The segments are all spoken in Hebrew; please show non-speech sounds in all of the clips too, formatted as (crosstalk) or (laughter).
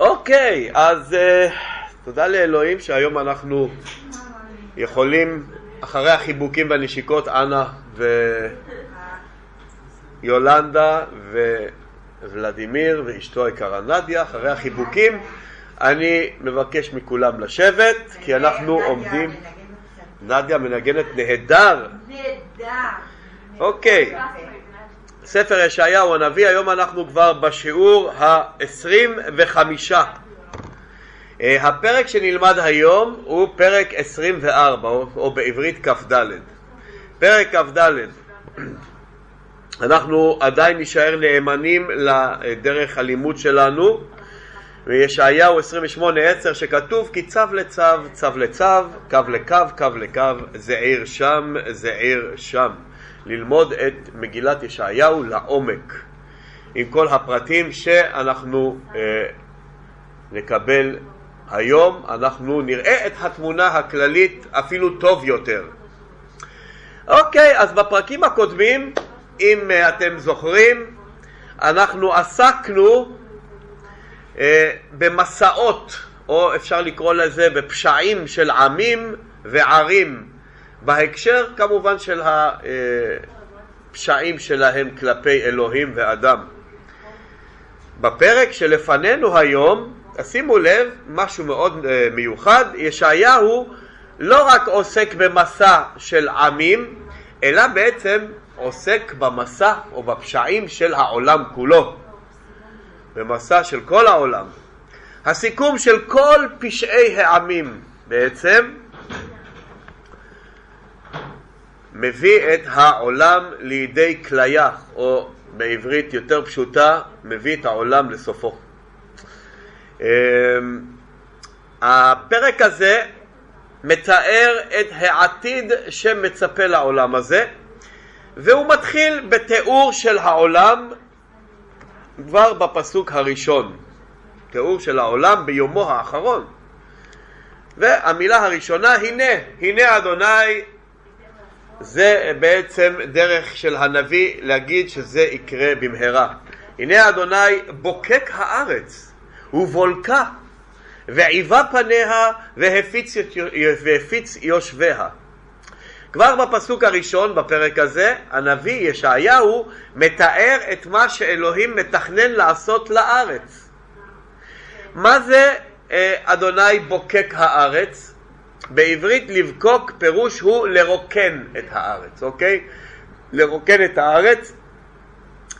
אוקיי, אז uh, תודה לאלוהים שהיום אנחנו יכולים, אחרי החיבוקים והנשיקות, אנה ויולנדה וולדימיר ואשתו היקרה נדיה, אחרי החיבוקים, אני מבקש מכולם לשבת, כי אנחנו עומדים... נדיה מנגנת נהדר. נהדר. אוקיי. ספר ישעיהו הנביא, היום אנחנו כבר בשיעור ה-25. אה, הפרק שנלמד היום הוא פרק 24, או, בעברית כ"ד. פרק כ"ד. (clears throat) אנחנו עדיין נשאר נאמנים לדרך הלימוד שלנו, וישעיהו 28:10 שכתוב כי צו לצו, צו לצו, קו לקו, קו לקו, זעיר שם, זעיר שם. ללמוד את מגילת ישעיהו לעומק, עם כל הפרטים שאנחנו אה, נקבל היום, אנחנו נראה את התמונה הכללית אפילו טוב יותר. אוקיי, אז בפרקים הקודמים, אם אה, אתם זוכרים, אנחנו עסקנו אה, במסעות, או אפשר לקרוא לזה בפשעים של עמים וערים בהקשר כמובן של הפשעים שלהם כלפי אלוהים ואדם. בפרק שלפנינו היום, שימו לב, משהו מאוד אה, מיוחד, ישעיהו לא רק עוסק במסע של עמים, אלא בעצם עוסק במסע או בפשעים של העולם כולו, במסע של כל העולם. הסיכום של כל פשעי העמים בעצם מביא את העולם לידי כליה, או בעברית יותר פשוטה, מביא את העולם לסופו. אמ, הפרק הזה מתאר את העתיד שמצפה לעולם הזה, והוא מתחיל בתיאור של העולם כבר בפסוק הראשון, תיאור של העולם ביומו האחרון. והמילה הראשונה, הנה, הנה אדוני זה בעצם דרך של הנביא להגיד שזה יקרה במהרה. הנה אדוני בוקק הארץ ובולקה ועיבה פניה והפיץ, והפיץ יושביה. כבר בפסוק הראשון בפרק הזה הנביא ישעיהו מתאר את מה שאלוהים מתכנן לעשות לארץ. מה זה אה, אדוני בוקק הארץ? בעברית לבקוק פירוש הוא לרוקן את הארץ, אוקיי? לרוקן את הארץ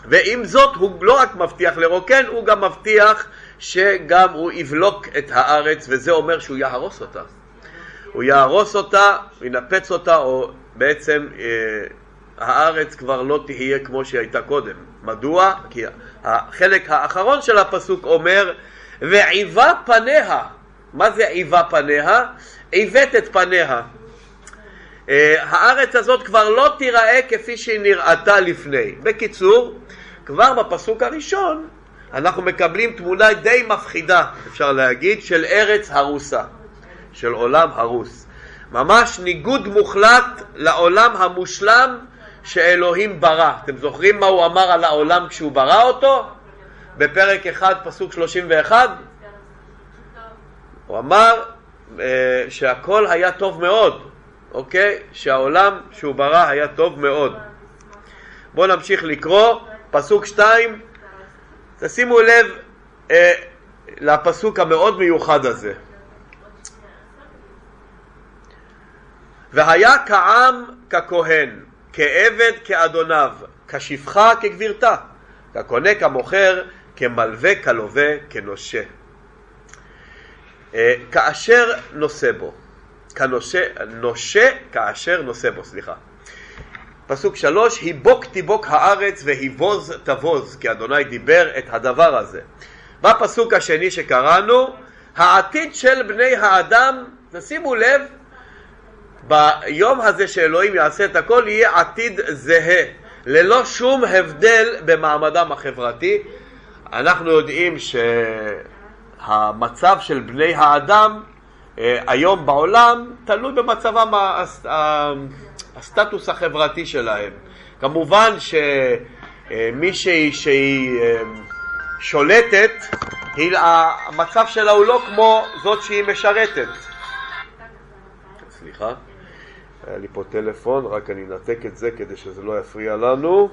ועם זאת הוא לא רק מבטיח לרוקן, הוא גם מבטיח שגם הוא יבלוק את הארץ וזה אומר שהוא יהרוס אותה. הוא יהרוס אותה, ינפץ אותה, או בעצם אה, הארץ כבר לא תהיה כמו שהיא הייתה קודם. מדוע? כי החלק האחרון של הפסוק אומר ועיבה פניה. מה זה עיבה פניה? עיוות את פניה. אה, הארץ הזאת כבר לא תיראה כפי שהיא נראתה לפני. בקיצור, כבר בפסוק הראשון אנחנו מקבלים תמונה די מפחידה, אפשר להגיד, של ארץ הרוסה, של עולם הרוס. ממש ניגוד מוחלט לעולם המושלם שאלוהים ברא. אתם זוכרים מה הוא אמר על העולם כשהוא ברא אותו? בפרק 1 פסוק 31? הוא אמר אה, שהכל היה טוב מאוד, אוקיי? שהעולם שהוא ברא היה טוב מאוד. בואו נמשיך לקרוא, פסוק שתיים, תשימו לב אה, לפסוק המאוד מיוחד הזה. והיה כעם ככהן, כעבד כאדוניו, כשפחה כגבירתה, כקונה כמוכר, כמלווה כלווה, כנושה. אה, כאשר נושא בו, כנושה, נושה כאשר נושא בו, סליחה. פסוק שלוש, היבוק תיבוק הארץ והיבוז תבוז, כי אדוני דיבר את הדבר הזה. בפסוק השני שקראנו, העתיד של בני האדם, תשימו לב, ביום הזה שאלוהים יעשה את הכל יהיה עתיד זהה, ללא שום הבדל במעמדם החברתי. אנחנו יודעים ש... המצב של בני האדם אה, היום בעולם תלוי במצבם הסטטוס החברתי שלהם. כמובן שמי שהיא, שהיא אה, שולטת היא, המצב שלה הוא לא כמו זאת שהיא משרתת. סליחה, היה לי פה טלפון, רק אני אנתק את זה כדי שזה לא יפריע לנו.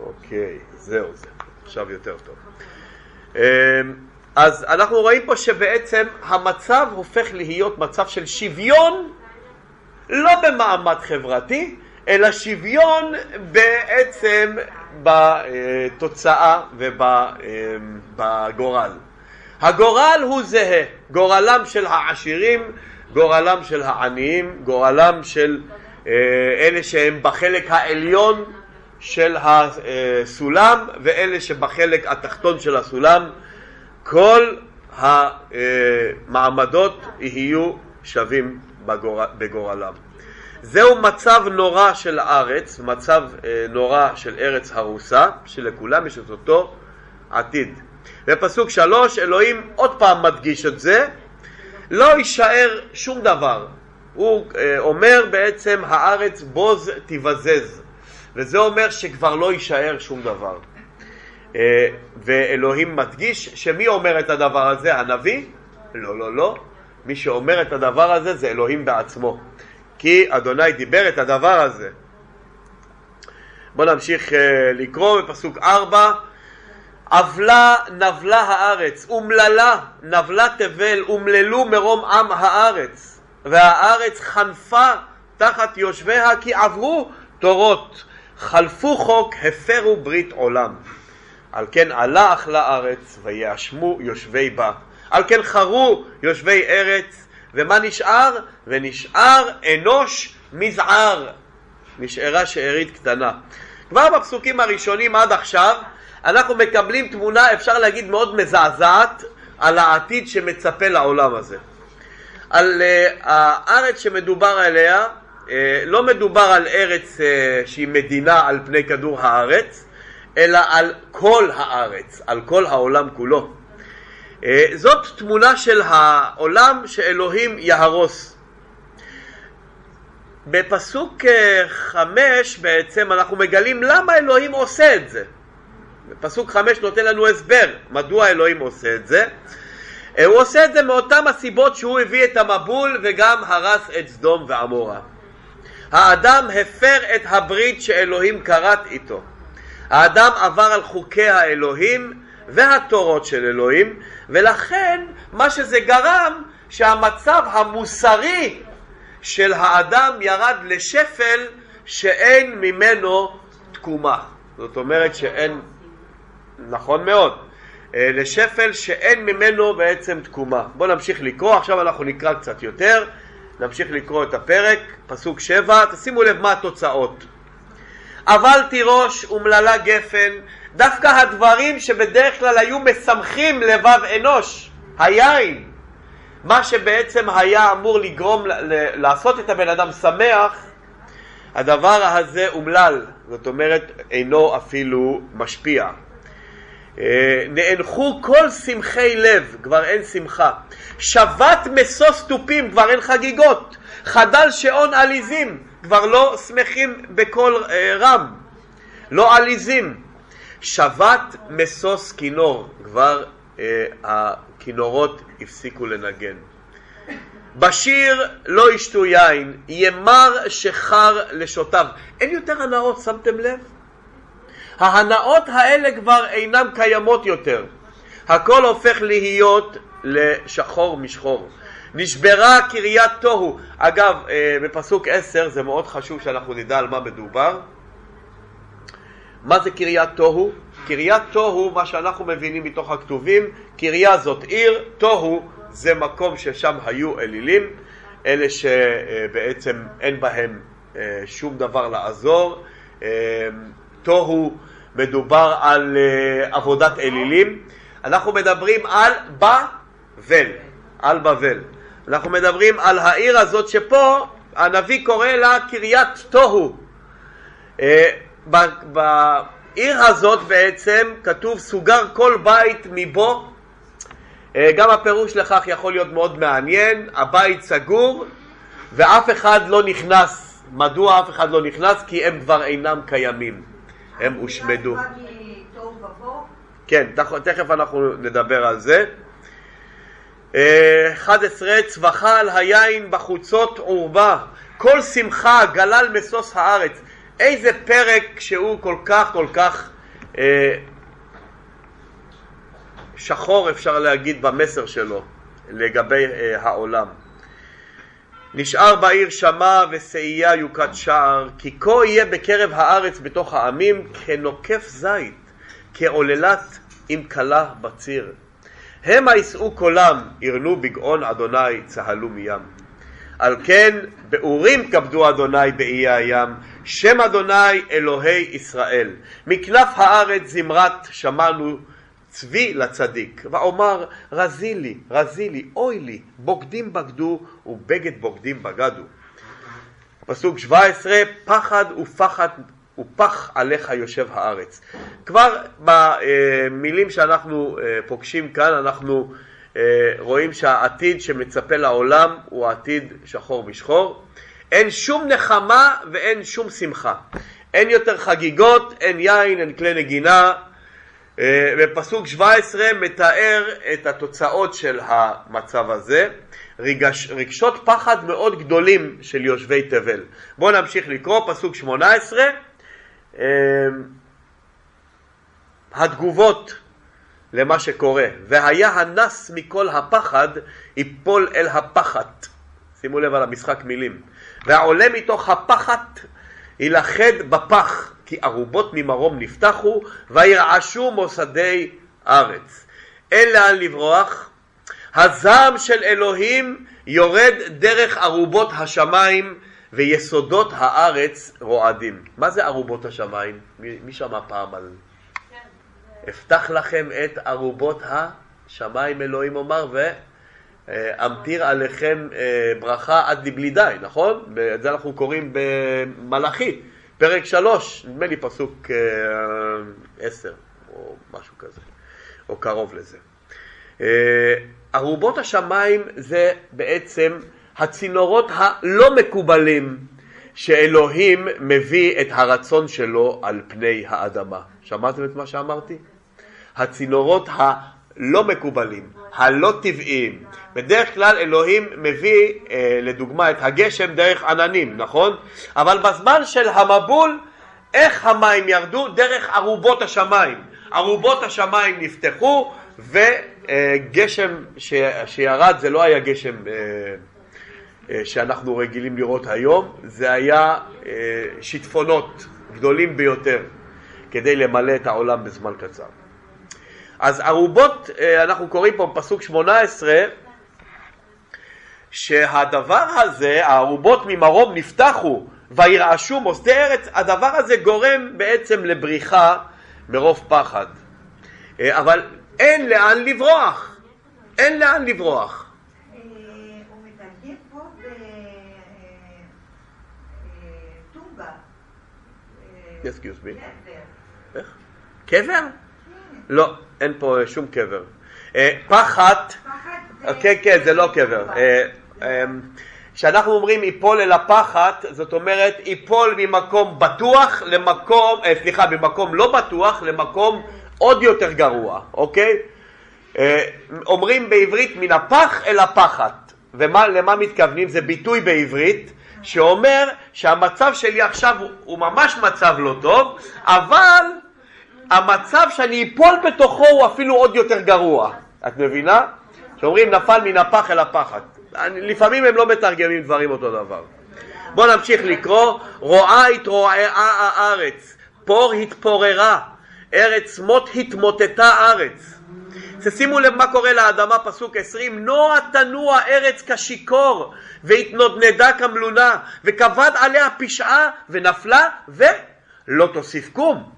אוקיי, זהו זה, עכשיו יותר טוב. אז אנחנו רואים פה שבעצם המצב הופך להיות מצב של שוויון, לא במעמד חברתי, אלא שוויון בעצם בתוצאה ובגורל. הגורל הוא זהה, גורלם של העשירים, גורלם של העניים, גורלם של אה, אלה שהם בחלק העליון של הסולם ואלה שבחלק התחתון של הסולם, כל המעמדות יהיו שווים בגורלם. זהו מצב נורא של הארץ, מצב אה, נורא של ארץ הרוסה, שלכולם יש את אותו עתיד. בפסוק שלוש אלוהים עוד פעם מדגיש את זה, לא יישאר שום דבר. הוא אה, אומר בעצם הארץ בוז תבזז, וזה אומר שכבר לא יישאר שום דבר. אה, ואלוהים מדגיש שמי אומר את הדבר הזה? הנביא? לא, לא, לא. מי שאומר את הדבר הזה זה אלוהים בעצמו. כי אדוני דיבר את הדבר הזה. בואו נמשיך uh, לקרוא בפסוק ארבע עוולה נבלה הארץ, אומללה נבלה תבל, אומללו מרום עם הארץ, והארץ חנפה תחת יושביה כי עברו תורות, חלפו חוק, הפרו ברית עולם. על כן עלה אכלה ארץ, ויאשמו יושבי בה. על כן חרו יושבי ארץ, ומה נשאר? ונשאר אנוש מזער. נשארה שארית קטנה. כבר בפסוקים הראשונים עד עכשיו אנחנו מקבלים תמונה, אפשר להגיד, מאוד מזעזעת על העתיד שמצפה לעולם הזה. על uh, הארץ שמדובר עליה, uh, לא מדובר על ארץ uh, שהיא מדינה על פני כדור הארץ, אלא על כל הארץ, על כל העולם כולו. אה, זאת תמונה של העולם שאלוהים יהרוס. בפסוק אה, חמש בעצם אנחנו מגלים למה אלוהים עושה את זה. פסוק חמש נותן לנו הסבר מדוע אלוהים עושה את זה. אה, הוא עושה את זה מאותן הסיבות שהוא הביא את המבול וגם הרס את סדום ועמורה. האדם הפר את הברית שאלוהים כרת איתו. האדם עבר על חוקי האלוהים והתורות של אלוהים ולכן מה שזה גרם שהמצב המוסרי של האדם ירד לשפל שאין ממנו תקומה. זאת אומרת שאין, נכון מאוד, אה, לשפל שאין ממנו בעצם תקומה. בואו נמשיך לקרוא, עכשיו אנחנו נקרא קצת יותר, נמשיך לקרוא את הפרק, פסוק שבע, תשימו לב מה התוצאות. אבל תירוש ומללה גפן דווקא הדברים שבדרך כלל היו משמחים לבב אנוש, היין, מה שבעצם היה אמור לגרום, לעשות את הבן אדם שמח, הדבר הזה אומלל, זאת אומרת אינו אפילו משפיע. אה, נאנחו כל שמחי לב, כבר אין שמחה. שבת משוש תופים, כבר אין חגיגות. חדל שעון עליזים, כבר לא שמחים בקול אה, רם. לא עליזים. שבת משוש כינור, כבר אה, הכינורות הפסיקו לנגן. בשיר לא ישתו יין, ימר שחר לשותיו. אין יותר הנאות, שמתם לב? ההנאות האלה כבר אינן קיימות יותר. הכל הופך להיות לשחור משחור. נשברה קריית תוהו. אגב, אה, בפסוק עשר זה מאוד חשוב שאנחנו נדע על מה מדובר. מה זה קריית תוהו? קריית תוהו, מה שאנחנו מבינים מתוך הכתובים, קריה זאת עיר, תוהו זה מקום ששם היו אלילים, אלה שבעצם אין בהם אה, שום דבר לעזור. אה, תוהו מדובר על עבודת אלילים. אנחנו מדברים על בבל, על בבל. אנחנו מדברים על העיר הזאת שפה הנביא קורא לה קריית תוהו. בעיר הזאת בעצם כתוב סוגר כל בית מבו אה, גם הפירוש לכך יכול להיות מאוד מעניין, הבית סגור ואף אחד לא נכנס. מדוע אף אחד לא נכנס? כי הם כבר אינם קיימים, הם הושמדו. כן, תכף אנחנו נדבר על זה. 11 אה, צווחה על היין בחוצות עורבה, כל שמחה גלל משוש הארץ. איזה פרק שהוא כל כך כל כך אה, שחור אפשר להגיד במסר שלו לגבי אה, העולם. נשאר בעיר שמע ושאייה יוקד שער, כי כה יהיה בקרב הארץ בתוך העמים כנוקף זית, כעוללת עם כלה בציר. המה יישאו קולם, ירנו בגאון אדוני, צהלו מים. על כן באורים כבדו אדוני באיי הים, שם אדוני אלוהי ישראל. מכנף הארץ זמרת שמענו צבי לצדיק, ואומר רזי לי, רזי לי, אוי לי, בוגדים בגדו ובגד בוגדים בגדו. פסוק 17, פחד ופחד ופח עליך יושב הארץ. כבר במילים שאנחנו אה, פוגשים כאן אנחנו אה, רואים שהעתיד שמצפה לעולם הוא עתיד שחור משחור. אין שום נחמה ואין שום שמחה. אין יותר חגיגות, אין יין, אין כלי נגינה, בפסוק אה, 17 מתאר את התוצאות של המצב הזה, רגש, רגשות פחד מאוד גדולים של יושבי תבל. בואו נמשיך לקרוא, פסוק 18, אה, התגובות למה שקורה, והיה הנס מכל הפחד יפול אל הפחת. שימו לב על המשחק מילים. והעולה מתוך הפחת יילכד בפח. כי ארובות ממרום נפתחו, וירעשו מוסדי ארץ. אין לאן לברוח. הזעם של אלוהים יורד דרך ארובות השמיים ויסודות הארץ רועדים. מה זה ארובות השמיים? מי, מי שמע פעם על... אפתח לכם את ארובות השמיים אלוהים אומר ואמטיר עליכם אה, ברכה עד לבלי די, נכון? את זה אנחנו קוראים במלאכי. פרק שלוש, נדמה לי פסוק אה, עשר או משהו כזה, או קרוב לזה. אה, ארובות השמיים זה בעצם הצינורות הלא מקובלים שאלוהים מביא את הרצון שלו על פני האדמה. שמעתם את מה שאמרתי? הצינורות הלא מקובלים, הלא טבעיים. בדרך כלל אלוהים מביא אה, לדוגמה את הגשם דרך עננים, נכון? אבל בזמן של המבול, איך המים ירדו? דרך ארובות השמיים. ארובות השמיים נפתחו וגשם ש... שירד זה לא היה גשם אה, אה, שאנחנו רגילים לראות היום, זה היה אה, שיטפונות גדולים ביותר כדי למלא את העולם בזמן קצר. אז ערובות, אה, אנחנו קוראים פה בפסוק 18, שהדבר הזה, הערובות ממרום נפתחו וירעשו מוסדי ארץ, הדבר הזה גורם בעצם לבריחה מרוב פחד. אה, אבל אין לאן לברוח, אין לאן לברוח. Excuse me. איך? קבר? לא. אין פה שום קבר. אה, פחת, כן, כן, זה לא קבר. אה, אה, כשאנחנו אומרים ייפול אל הפחת, זאת אומרת ייפול ממקום בטוח למקום, סליחה, ממקום לא בטוח למקום עוד יותר גרוע, אוקיי? אומרים בעברית מן הפח אל הפחת, ולמה מתכוונים? זה ביטוי בעברית שאומר שהמצב שלי עכשיו הוא ממש מצב לא טוב, אבל המצב שאני אפול בתוכו הוא אפילו עוד יותר גרוע. את מבינה? שאומרים נפל מן הפח אל הפחד. לפעמים הם לא מתרגמים דברים אותו דבר. בואו נמשיך לקרוא. רואה התרועעה הארץ, פור התפוררה, ארץ מות התמוטטה ארץ. שימו לב מה קורה לאדמה, פסוק עשרים, נוע תנוע ארץ כשיכור, והתנודנדה כמלונה, וכבד עליה פשעה, ונפלה, ולא תוסיף קום.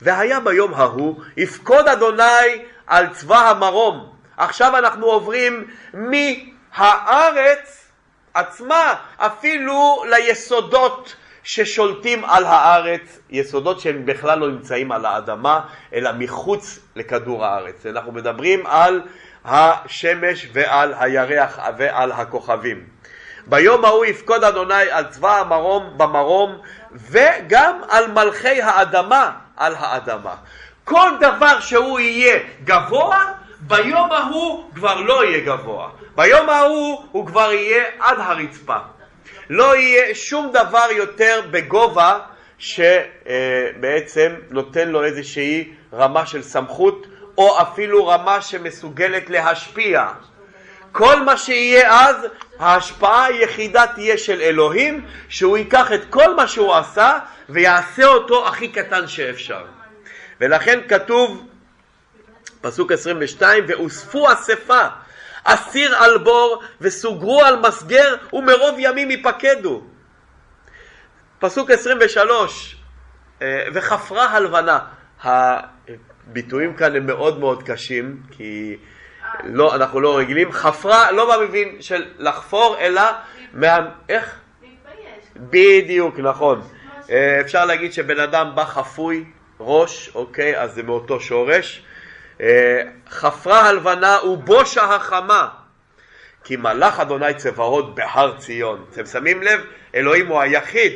והיה ביום ההוא, יפקוד אדוני על צבא המרום. עכשיו אנחנו עוברים מהארץ עצמה אפילו ליסודות ששולטים על הארץ, יסודות שהם בכלל לא נמצאים על האדמה, אלא מחוץ לכדור הארץ. אנחנו מדברים על השמש ועל הירח ועל הכוכבים. ביום ההוא יפקוד אדוני על צבא המרום במרום וגם על מלכי האדמה על האדמה. כל דבר שהוא יהיה גבוה, ביום ההוא כבר לא יהיה גבוה. ביום ההוא הוא כבר יהיה עד הרצפה. לא יהיה שום דבר יותר בגובה שבעצם נותן לו איזושהי רמה של סמכות או אפילו רמה שמסוגלת להשפיע. כל מה שיהיה אז, ההשפעה היחידה תהיה של אלוהים, שהוא ייקח את כל מה שהוא עשה ויעשה אותו הכי קטן שאפשר. ולכן כתוב, פסוק 22, ואוספו אספה, אסיר על בור וסוגרו על מסגר ומרוב ימים יפקדו. פסוק 23, אה, וחפרה הלבנה. הביטויים כאן הם מאוד מאוד קשים, כי לא, אנחנו לא רגילים. חפרה, לא במבין של לחפור, אלא מה... איך? בדיוק, נכון. אה, אפשר להגיד שבן אדם בא חפוי ראש, אוקיי, אז זה מאותו שורש. אה, חפרה הלבנה ובושה החמה, כי מלאך אדוני צבאות בהר ציון. אתם שמים לב? אלוהים הוא היחיד,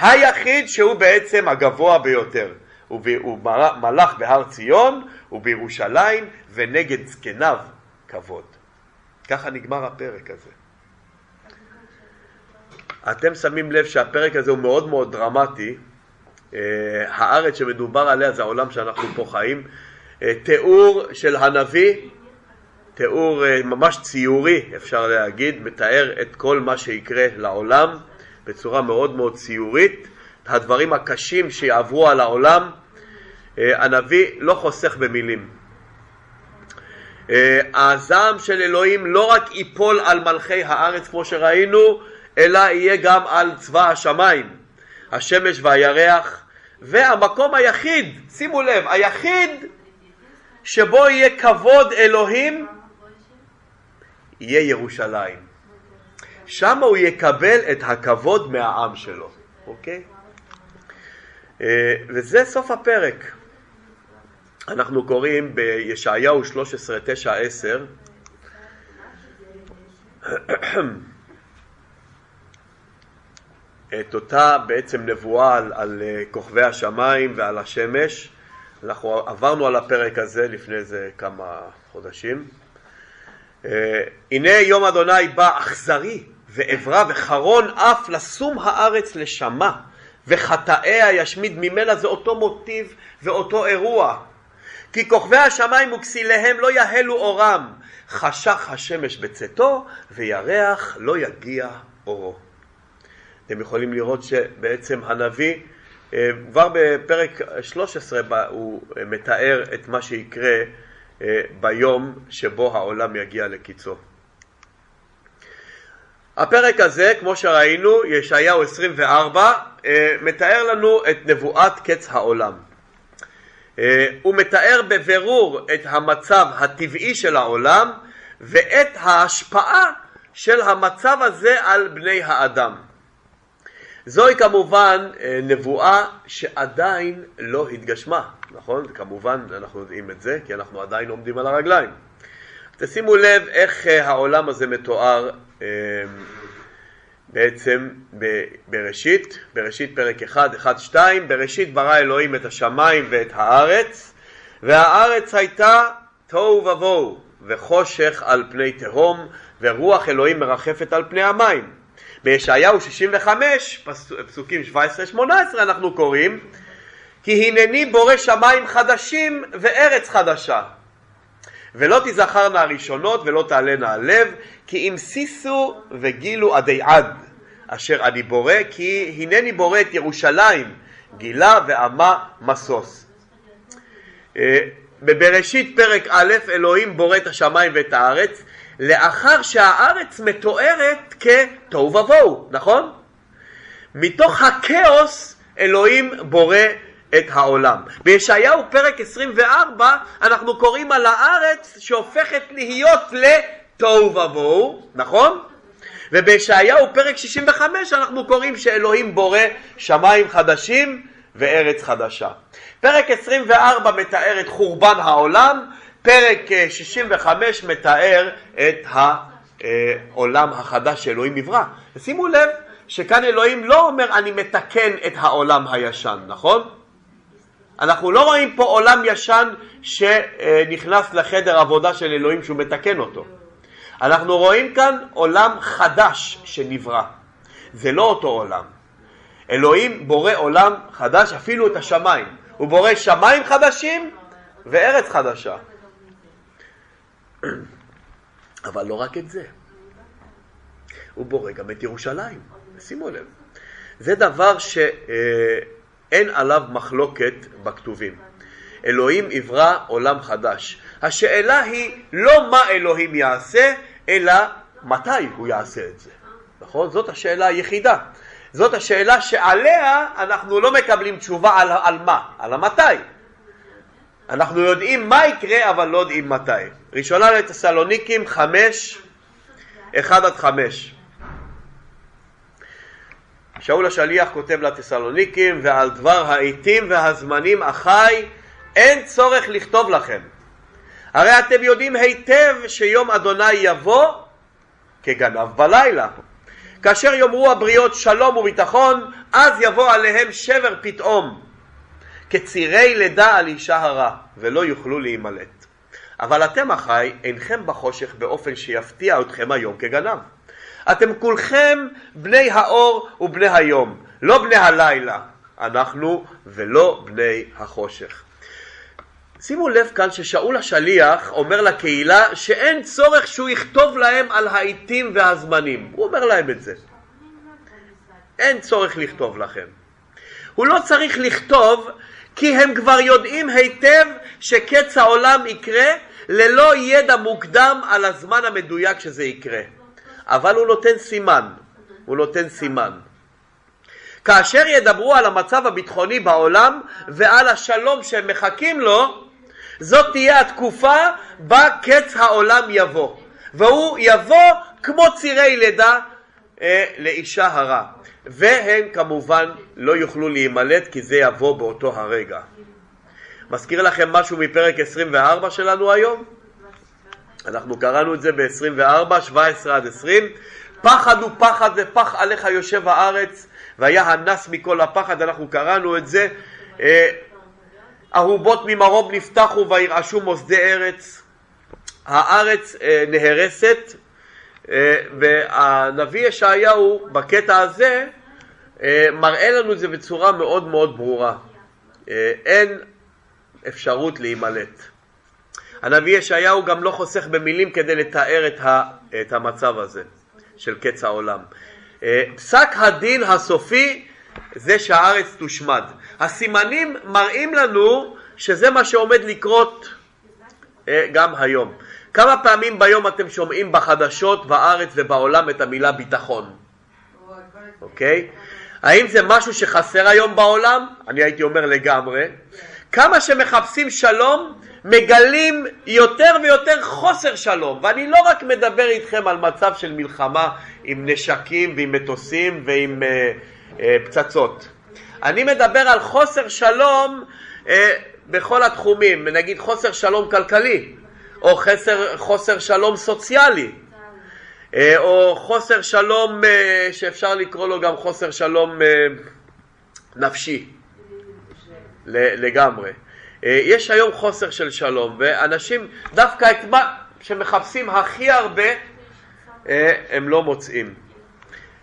היחיד שהוא בעצם הגבוה ביותר. הוא מלאך בהר ציון ובירושלים ונגד זקניו כבוד. ככה נגמר הפרק הזה. אתם שמים לב שהפרק הזה הוא מאוד מאוד דרמטי. אה, הארץ שמדובר עליה זה העולם שאנחנו פה חיים. אה, תיאור של הנביא, תיאור אה, ממש ציורי אפשר להגיד, מתאר את כל מה שיקרה לעולם בצורה מאוד מאוד ציורית. הדברים הקשים שיעברו על העולם, הנביא לא חוסך במילים. הזעם של אלוהים לא רק ייפול על מלכי הארץ כמו שראינו, אלא יהיה גם על צבא השמיים, השמש והירח, והמקום היחיד, שימו לב, היחיד שבו יהיה כבוד אלוהים, יהיה ירושלים. שם הוא יקבל את הכבוד מהעם שלו, אוקיי? אה, וזה סוף הפרק. אנחנו קוראים בישעיהו 13, 9, 10 את אותה בעצם נבואה על, על אה, כוכבי השמיים ועל השמש. אנחנו עברנו על הפרק הזה לפני איזה כמה חודשים. אה, הנה יום אדוני בא אכזרי ועברה וחרון אף לשום הארץ לשמה וחטאיה ישמיד ממנה זה אותו מוטיב ואותו אירוע. כי כוכבי השמיים וכסיליהם לא יהלו אורם. חשך השמש בצאתו וירח לא יגיע אורו. אתם יכולים לראות שבעצם הנביא כבר בפרק 13 הוא מתאר את מה שיקרה אה, ביום שבו העולם יגיע לקיצו. הפרק הזה, כמו שראינו, ישעיהו 24, אה, מתאר לנו את נבואת קץ העולם. הוא מתאר בבירור את המצב הטבעי של העולם ואת ההשפעה של המצב הזה על בני האדם. זוהי כמובן אה, נבואה שעדיין לא התגשמה, נכון? כמובן אנחנו יודעים את זה כי אנחנו עדיין עומדים על הרגליים. תשימו לב איך אה, העולם הזה מתואר אה, בעצם בראשית, בראשית פרק 1, 1, 2, בראשית ברא אלוהים את השמיים ואת הארץ, והארץ הייתה תוהו ובוהו, וחושך על פני תהום, ורוח אלוהים מרחפת על פני המים. בישעיהו 65, פסוקים 17-18 אנחנו קוראים כי הנני בורא שמיים חדשים וארץ חדשה ולא תזכרנה הראשונות ולא תעלנה הלב כי אם סיסו וגילו עדי עד אשר אני בורא כי הנני בורא את ירושלים גילה ועמה משוש. אה, בבראשית פרק א' אלוהים בורא את השמיים ואת הארץ לאחר שהארץ מתוארת כתוהו ובוהו, נכון? מתוך הכאוס אלוהים בורא את העולם. בישעיהו פרק 24 אנחנו קוראים על הארץ שהופכת להיות לתוהו ובוהו, נכון? ובישעיהו פרק 65 אנחנו קוראים שאלוהים בורא שמיים חדשים וארץ חדשה. פרק 24 מתאר את חורבן העולם, פרק 65 מתאר את העולם החדש שאלוהים יברא. שימו לב שכאן אלוהים לא אומר אני מתקן את העולם הישן, נכון? אנחנו לא רואים פה עולם ישן שנכנס לחדר עבודה של אלוהים שהוא מתקן אותו. אנחנו רואים כאן עולם חדש שנברא. זה לא אותו עולם. אלוהים בורא עולם חדש, אפילו את השמיים. הוא בורא שמיים חדשים וארץ חדשה. (clears throat) אבל לא רק את זה. הוא בורא גם את ירושלים, שימו לב. זה דבר שאין עליו מחלוקת בכתובים. אלוהים יברא עולם חדש. השאלה היא לא מה אלוהים יעשה, אלא מתי הוא יעשה את זה. נכון? זאת השאלה היחידה. זאת השאלה שעליה אנחנו לא מקבלים תשובה על, על מה, על המתי. אנחנו יודעים מה יקרה, אבל לא יודעים מתי. ראשונה לתסלוניקים חמש, אחד עד חמש. שאול השליח כותב לתסלוניקים, ועל דבר העיתים והזמנים אחי אין צורך לכתוב לכם. הרי אתם יודעים היטב שיום אדוני יבוא כגנב בלילה. כאשר יאמרו הבריות שלום וביטחון, אז יבוא עליהם שבר פתאום, כצירי לידה על אישה הרה, ולא יוכלו להימלט. אבל אתם אחי אינכם בחושך באופן שיפתיע אתכם היום כגנב. אתם כולכם בני האור ובני היום, לא בני הלילה, אנחנו ולא בני החושך. שימו לב כאן ששאול השליח אומר לקהילה שאין צורך שהוא יכתוב להם על העיתים והזמנים. הוא אומר להם את זה. אין צורך לכתוב לכם. הוא לא צריך לכתוב כי הם כבר יודעים היטב שקץ העולם יקרה ללא ידע מוקדם על הזמן המדויק שזה יקרה. אבל הוא נותן סימן. הוא נותן סימן. כאשר ידברו על המצב הביטחוני בעולם ועל השלום שהם מחכים לו, זאת תהיה התקופה בה קץ העולם יבוא. והוא יבוא כמו צירי לידה אה, לאישה הרה. והם כמובן לא יוכלו להימלט כי זה יבוא באותו הרגע. מזכיר לכם משהו מפרק 24 שלנו היום? אנחנו קראנו את זה ב-24, 17 עד 20. פחד הוא פחד ופח עליך יושב הארץ והיה הנס מכל הפחד, אנחנו קראנו את זה. אה, ארובות ממרום נפתחו וירעשו מוסדי ארץ. הארץ אה, נהרסת אה, והנביא ישעיהו בקטע הזה מראה לנו את זה בצורה מאוד מאוד ברורה. אין אפשרות להימלט. הנביא ישעיהו גם לא חוסך במילים כדי לתאר את המצב הזה של קץ העולם. פסק הדין הסופי זה שהארץ תושמד. הסימנים מראים לנו שזה מה שעומד לקרות אה, גם היום. כמה פעמים ביום אתם שומעים בחדשות בארץ ובעולם את המילה ביטחון? אוקיי? האם זה משהו שחסר היום בעולם? אני הייתי אומר לגמרי. כמה שמחפשים שלום, מגלים יותר ויותר חוסר שלום. ואני לא רק מדבר איתכם על מצב של מלחמה עם נשקים ועם מטוסים ועם... Uh, אה, פצצות. אני מדבר על חוסר שלום אה, בכל התחומים, נגיד חוסר שלום כלכלי, או חסר, חוסר שלום סוציאלי, אה, או חוסר שלום שאפשר לקרוא לו גם חוסר שלום נפשי לגמרי. יש היום חוסר של שלום, ואנשים דווקא את מה שמחפשים הכי הרבה הם לא מוצאים.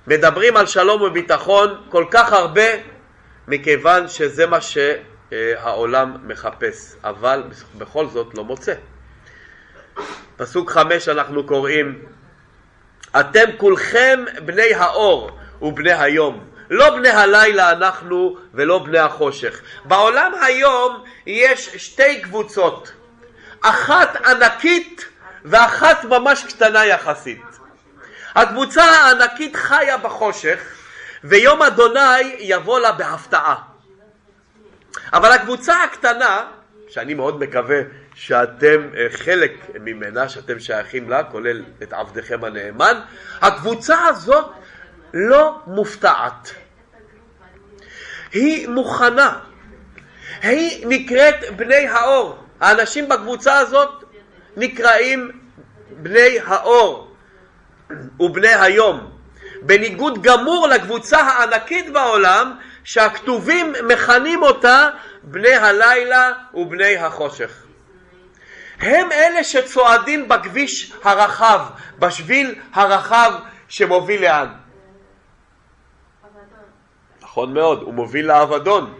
מדברים על שלום וביטחון כל כך הרבה מכיוון שזה מה שהעולם מחפש, אבל בכל זאת לא מוצא. פסוק חמש אנחנו קוראים אתם כולכם בני האור ובני היום לא בני הלילה אנחנו ולא בני החושך. בעולם היום יש שתי קבוצות, אחת ענקית ואחת ממש קטנה יחסית. הקבוצה הענקית חיה בחושך, ויום אדוני יבוא לה בהפתעה. אבל הקבוצה הקטנה, שאני מאוד מקווה שאתם אה, חלק ממנה, שאתם שייכים לה, כולל את עבדכם הנאמן, הקבוצה הזאת לא מופתעת. היא מוכנה. היא נקראת בני האור. האנשים בקבוצה הזאת נקראים בני האור. ובני היום, בניגוד גמור לקבוצה הענקית בעולם שהכתובים מכנים אותה בני הלילה ובני החושך. הם אלה שצועדים בכביש הרחב, בשביל הרחב שמוביל לאן? נכון מאוד, הוא מוביל לאבדון.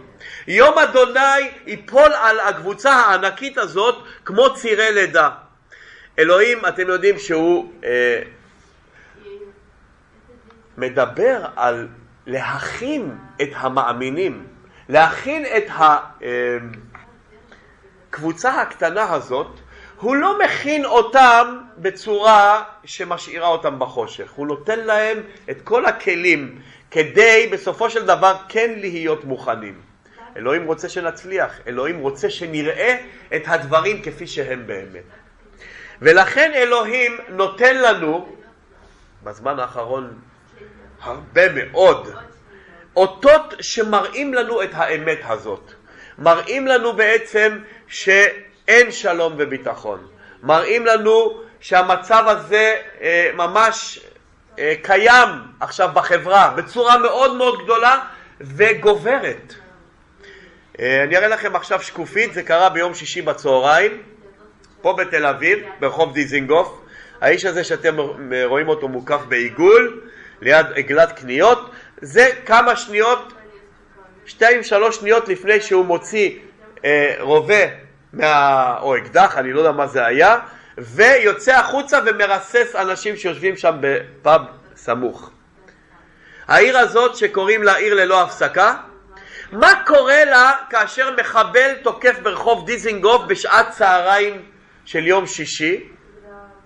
יום אדוני ייפול על הקבוצה הענקית הזאת כמו צירי לידה. אלוהים, אתם יודעים שהוא אה, מדבר על להכין את המאמינים, להכין את הקבוצה אה, הקטנה הזאת, הוא לא מכין אותם בצורה שמשאירה אותם בחושך, הוא נותן להם את כל הכלים כדי בסופו של דבר כן להיות מוכנים. אלוהים רוצה שנצליח, אלוהים רוצה שנראה את הדברים כפי שהם באמת. ולכן אלוהים נותן לנו, בזמן האחרון הרבה מאוד, אותות שמראים לנו את האמת הזאת. מראים לנו בעצם שאין שלום וביטחון. מראים לנו שהמצב הזה אה, ממש אה, קיים עכשיו בחברה בצורה מאוד מאוד גדולה וגוברת. אה, אני אראה לכם עכשיו שקופית, זה קרה ביום שישי בצהריים, פה בתל אביב, ברחוב דיזינגוף. האיש הזה שאתם רואים אותו מוקף בעיגול, ליד עגלת קניות, זה כמה שניות, שתיים שלוש שניות לפני שהוא מוציא אה, רובה מה... או אקדח, אני לא יודע מה זה היה, ויוצא החוצה ומרסס אנשים שיושבים שם בפאב סמוך. העיר הזאת שקוראים לה עיר ללא הפסקה, מה קורה לה כאשר מחבל תוקף ברחוב דיזינגוף בשעת צהריים של יום שישי,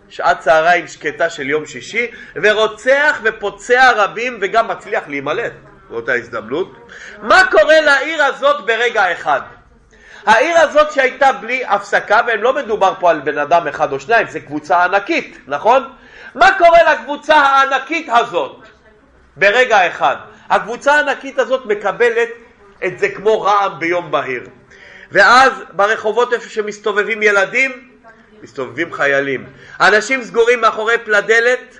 שעת צהריים שקטה של יום שישי, ורוצח ופוצע רבים וגם מצליח להימלט באותה הזדמנות. מה קורה לעיר הזאת ברגע אחד? העיר הזאת שהייתה בלי הפסקה, ולא מדובר פה על בן אדם אחד או שניים, זה קבוצה ענקית, נכון? מה קורה לקבוצה הענקית הזאת ברגע אחד? הקבוצה הענקית הזאת מקבלת את זה כמו רעם ביום בהיר. ואז ברחובות איפה שמסתובבים ילדים, מסתובבים חיילים. אנשים סגורים מאחורי פלדלת,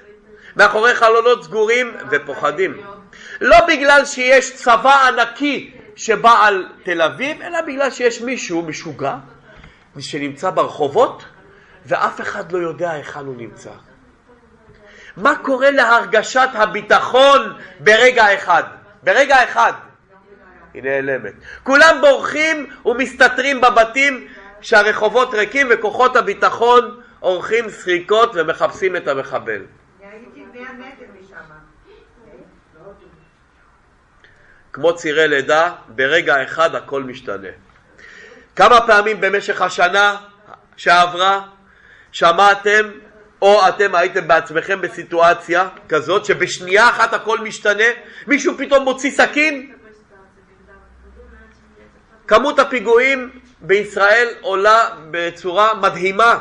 מאחורי חלונות סגורים ופוחדים. לא בגלל שיש צבא ענקי שבא על תל אביב, אלא בגלל שיש מישהו משוגע שנמצא ברחובות ואף אחד לא יודע היכן הוא נמצא. מה קורה להרגשת הביטחון ברגע אחד? ברגע אחד. היא נעלמת. כולם בורחים ומסתתרים בבתים כשהרחובות ריקים וכוחות הביטחון עורכים סריקות ומחפשים את המחבל. כמו צירי לידה, ברגע אחד הכל משתנה. כמה פעמים במשך השנה שעברה שמעתם או אתם הייתם בעצמכם בסיטואציה כזאת שבשנייה אחת הכל משתנה, מישהו פתאום מוציא סכין? כמות הפיגועים בישראל עולה בצורה מדהימה.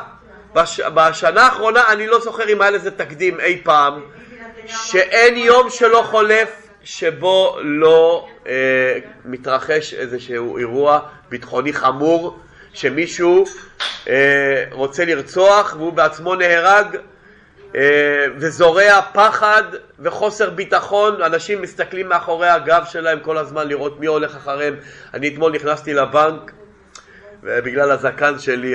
בש... בשנה האחרונה אני לא זוכר אם היה לזה תקדים אי פעם, שאין יום שלא חולף שבו לא אה, מתרחש איזשהו אירוע ביטחוני חמור שמישהו אה, רוצה לרצוח והוא בעצמו נהרג אה, וזורע פחד וחוסר ביטחון, אנשים מסתכלים מאחורי הגב שלהם כל הזמן לראות מי הולך אחריהם. אני אתמול נכנסתי לבנק ובגלל הזקן שלי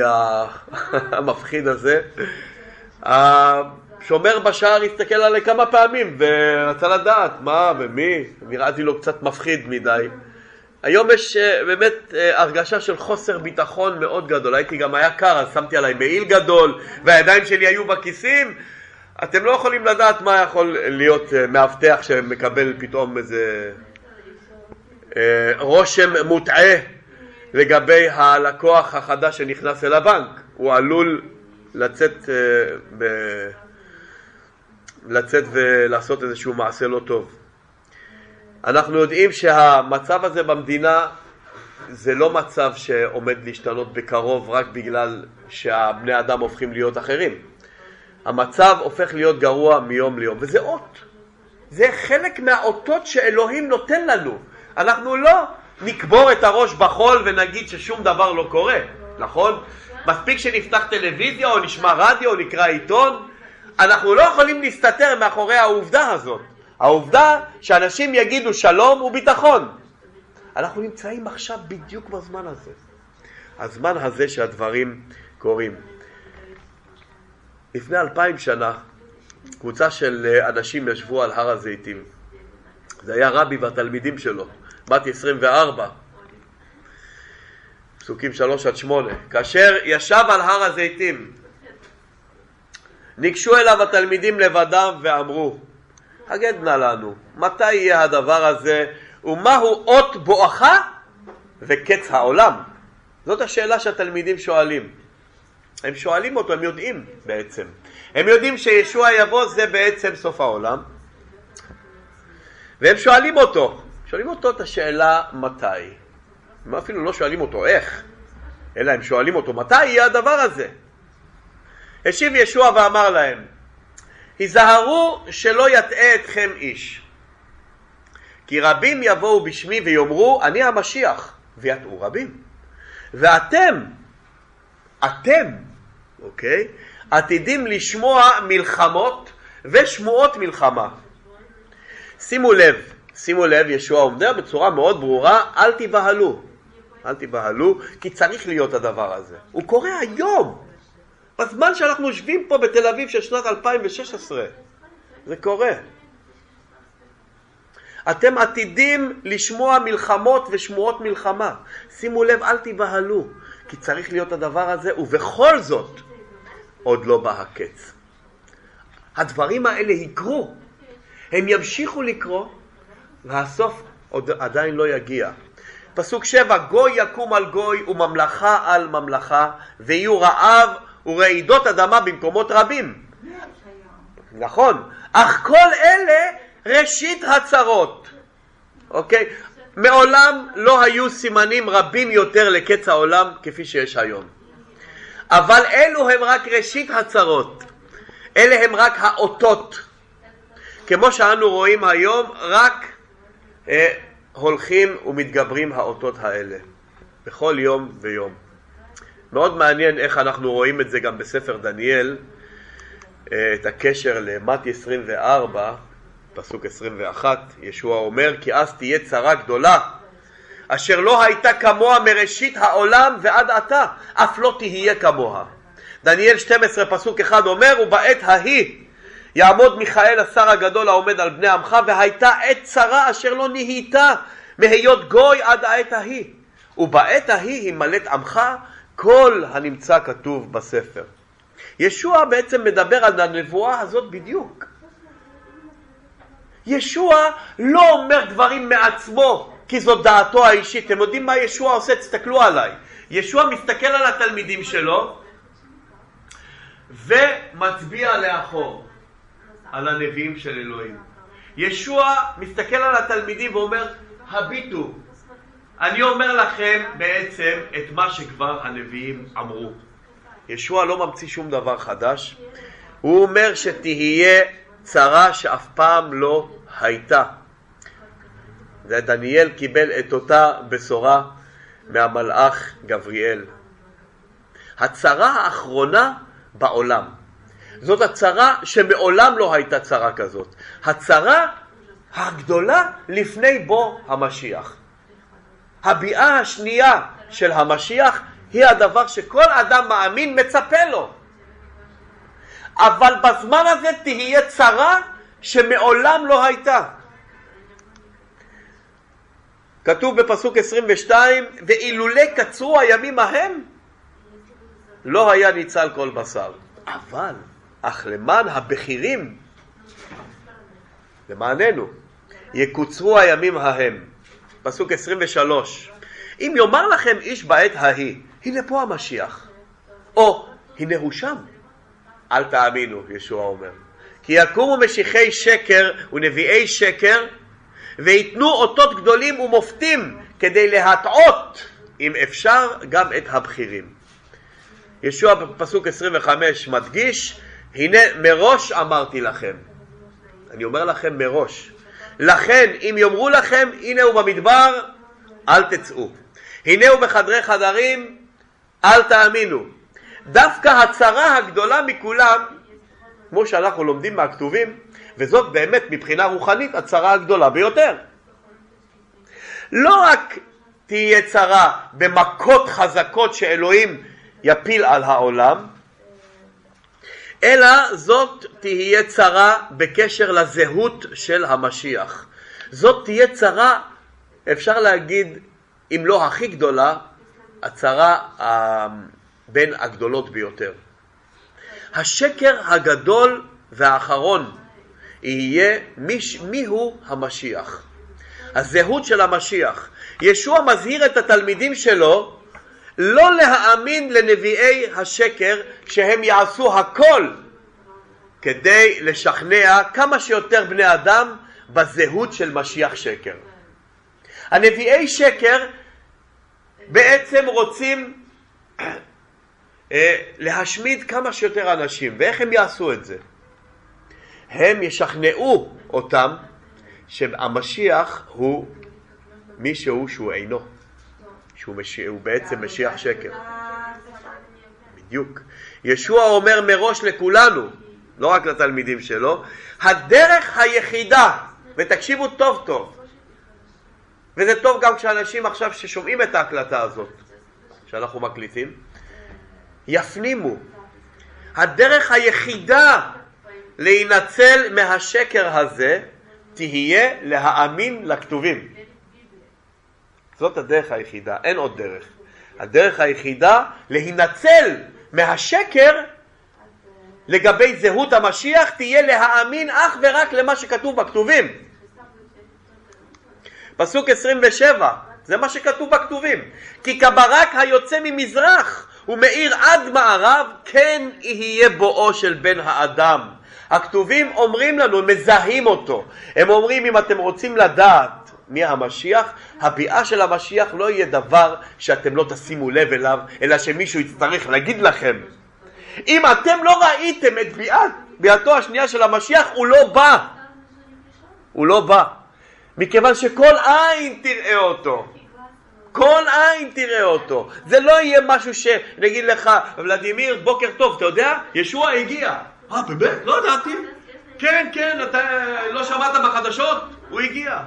(laughs) המפחיד הזה, השומר בשער הסתכל עליי כמה פעמים ורצה לדעת מה ומי, נראיתי לו קצת מפחיד מדי. היום יש אה, באמת אה, הרגשה של חוסר ביטחון מאוד גדול. הייתי גם היה קר, אז שמתי עליי מעיל גדול, והידיים שלי היו בכיסים. אתם לא יכולים לדעת מה יכול להיות אה, מאבטח שמקבל פתאום איזה רושם מוטעה לגבי הלקוח החדש שנכנס אל הבנק. הוא עלול לצאת, ב... לצאת ולעשות איזשהו מעשה לא טוב. אנחנו יודעים שהמצב הזה במדינה זה לא מצב שעומד להשתנות בקרוב רק בגלל שהבני אדם הופכים להיות אחרים. המצב הופך להיות גרוע מיום ליום, וזה אות. זה חלק מהאותות שאלוהים נותן לנו. אנחנו לא נקבור את הראש בחול ונגיד ששום דבר לא קורה, נכון? מספיק שנפתח טלוויזיה או נשמע רדיו או נקרא עיתון, אנחנו לא יכולים להסתתר מאחורי העובדה הזאת. העובדה שאנשים יגידו שלום וביטחון. אנחנו נמצאים עכשיו בדיוק בזמן הזה. הזמן הזה שהדברים קורים. לפני אלפיים שנה, קבוצה של אה, אנשים ישבו על הר הזיתים. זה היה רבי והתלמידים שלו, בת 24, פסוקים 3 עד 8. כאשר ישב על הר הזיתים, ניגשו אליו התלמידים לבדם ואמרו, הגד נא לנו, מתי יהיה הדבר הזה, ומהו אות בואכה וקץ העולם? זאת השאלה שהתלמידים שואלים. הם שואלים אותו, הם יודעים בעצם. הם יודעים שישוע יבוא זה בעצם סוף העולם. והם שואלים אותו, שואלים אותו את השאלה מתי. הם אפילו לא שואלים אותו איך, אלא הם שואלים אותו מתי יהיה הדבר הזה. השיב ישוע ואמר להם, היזהרו שלא יטעה אתכם איש. כי רבים יבואו בשמי ויאמרו, אני המשיח, ויטעו רבים. ואתם, אתם, אוקיי, עתידים לשמוע מלחמות ושמועות מלחמה. שימו לב, שימו לב, ישוע אומר בצורה מאוד ברורה, אל תיבהלו. אל תיבהלו, כי צריך להיות הדבר הזה. הוא קורה היום, בזמן שאנחנו יושבים פה בתל אביב של שנת 2016. זה קורה. אתם עתידים לשמוע מלחמות ושמועות מלחמה. שימו לב, אל תיבהלו, כי צריך להיות הדבר הזה, ובכל זאת עוד לא בא הקץ. הדברים האלה יקרו, הם ימשיכו לקרות, והסוף עוד עדיין לא יגיע. פסוק שבע, גוי יקום על גוי וממלכה על ממלכה, ויהיו רעב ורעידות אדמה במקומות רבים. נכון, אך כל אלה ראשית הצרות, אוקיי? מעולם לא היו סימנים רבים יותר לקץ העולם כפי שיש היום. אבל אלו הם רק ראשית הצרות, אלה הם רק האותות. כמו שאנו רואים היום, רק אה, הולכים ומתגברים האותות האלה, בכל יום ויום. מאוד מעניין איך אנחנו רואים את זה גם בספר דניאל, אה, את הקשר למתי 24, פסוק 21, ישוע אומר, כי אז תהיה צרה גדולה, אשר לא הייתה כמוה מראשית העולם ועד עתה, אף לא תהיה כמוה. דניאל 12 פסוק 1 אומר, ובעת ההיא יעמוד מיכאל השר הגדול העומד על בני עמך, והייתה עת צרה אשר לא נהייתה מהיות גוי עד העת ההיא. ובעת ההיא ימלט עמך כל הנמצא כתוב בספר. ישוע בעצם מדבר על הנבואה הזאת בדיוק. ישוע לא אומר דברים מעצמו כי זו דעתו האישית. אתם יודעים מה ישוע עושה? תסתכלו עליי. ישוע מסתכל על התלמידים שלו ומצביע לאחור על הנביאים של אלוהים. ישוע מסתכל על התלמידים ואומר, הביטו, אני אומר לכם בעצם את מה שכבר הנביאים אמרו. ישוע לא ממציא שום דבר חדש, הוא אומר שתהיה צרה שאף פעם לא הייתה. ודניאל קיבל את אותה בשורה מהמלאך גבריאל. הצרה האחרונה בעולם. זאת הצרה שמעולם לא הייתה צרה כזאת. הצרה הגדולה לפני בוא המשיח. הביאה השנייה של המשיח היא הדבר שכל אדם מאמין מצפה לו. אבל בזמן הזה תהיה צרה שמעולם לא הייתה. כתוב בפסוק 22, ואילולא קצרו הימים ההם, לא היה ניצל כל בשר. אבל, אך למען הבכירים, למעננו, יקוצרו הימים ההם. פסוק 23, אם יאמר לכם איש בעת ההיא, הנה פה המשיח, או הנה הוא שם, אל תאמינו, ישוע אומר. כי יקומו משיחי שקר ונביאי שקר, וייתנו אותות גדולים ומופתים כדי להטעות, אם אפשר, גם את הבכירים. ישוע בפסוק 25 מדגיש, הנה מראש אמרתי לכם. אני אומר לכם מראש. לכן אם יאמרו לכם הנה הוא במדבר אל תצאו. הנה הוא בחדרי חדרים אל תאמינו. דווקא הצרה הגדולה מכולם, כמו שאנחנו לומדים מהכתובים, וזאת באמת מבחינה רוחנית הצרה הגדולה ביותר. לא רק תהיה צרה במכות חזקות שאלוהים יפיל על העולם, אלא זאת תהיה צרה בקשר לזהות של המשיח. זאת תהיה צרה, אפשר להגיד, אם לא הכי גדולה, הצרה בין הגדולות ביותר. השקר הגדול והאחרון יהיה מי, מיהו המשיח. הזהות של המשיח. ישוע מזהיר את התלמידים שלו לא להאמין לנביאי השקר שהם יעשו הכל כדי לשכנע כמה שיותר בני אדם בזהות של משיח שקר. הנביאי שקר בעצם רוצים אה, להשמיד כמה שיותר אנשים, ואיך הם יעשו את זה? הם ישכנעו אותם שהמשיח הוא מישהו שהוא אינו, שהוא מש... בעצם משיח שקר. בדיוק. ישוע אומר מראש לכולנו, לא רק לתלמידים שלו, הדרך היחידה, ותקשיבו טוב טוב, וזה טוב גם כשאנשים עכשיו ששומעים את ההקלטה הזאת, שאנחנו מקליטים, יפנימו. הדרך היחידה להינצל מהשקר הזה תהיה להאמין לכתובים. זאת הדרך היחידה, אין עוד דרך. הדרך היחידה להינצל מהשקר לגבי זהות המשיח תהיה להאמין אך ורק למה שכתוב בכתובים. פסוק 27, זה מה שכתוב בכתובים. כי כברק היוצא ממזרח ומאיר עד מערב, כן יהיה בואו של בן האדם. הכתובים אומרים לנו, מזהים אותו. הם אומרים, אם אתם רוצים לדעת מי המשיח, הביאה של המשיח לא יהיה דבר שאתם לא תשימו לב אליו, אלא שמישהו יצטרך להגיד לכם. אם אתם לא ראיתם את ביאת, ביאתו השנייה של המשיח, הוא לא בא. הוא לא בא. מכיוון שכל עין תראה אותו. כל עין תראה אותו. זה לא יהיה משהו שנגיד לך, ולדימיר, בוקר טוב, אתה יודע? ישוע הגיע. אה, באמת? לא ידעתי. כן, כן, אתה לא שמעת בחדשות? הוא הגיע.